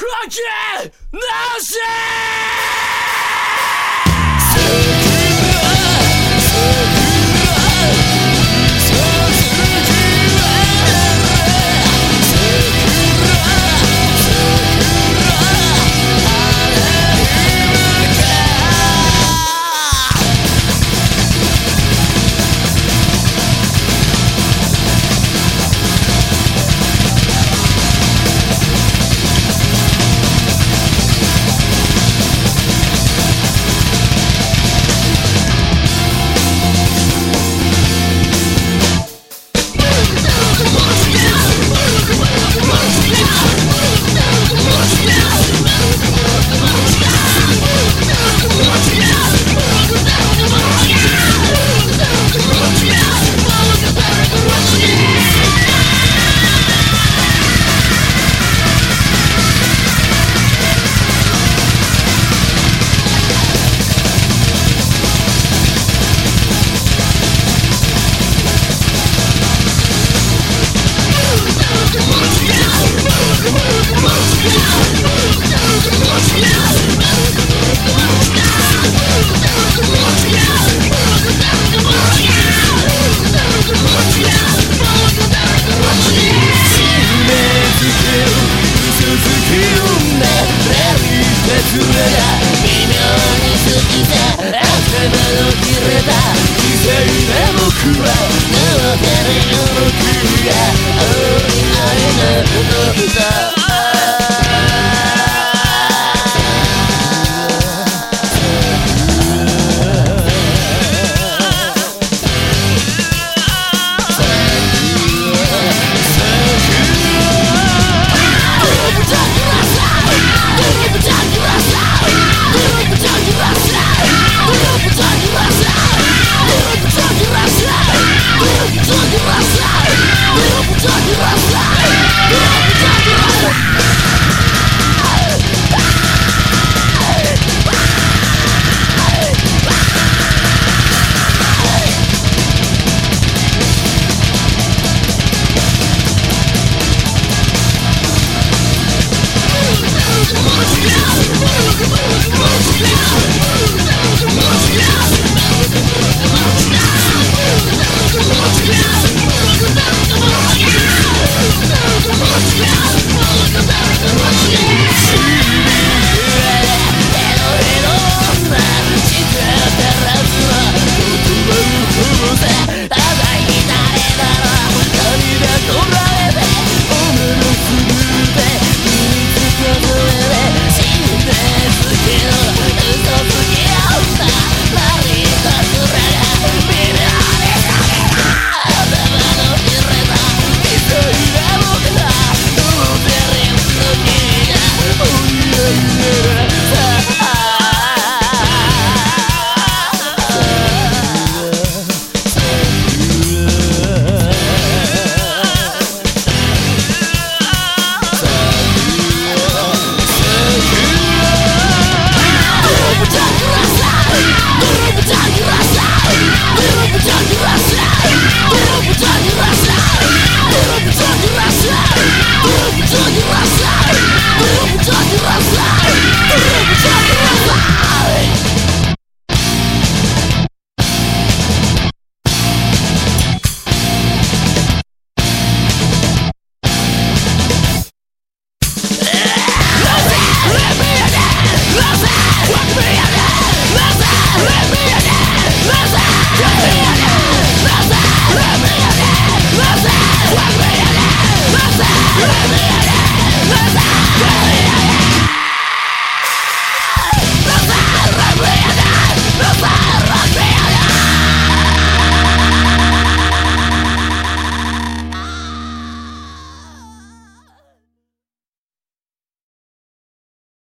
クラッキーナシーけなし僕は脳からの僕が青い愛のこと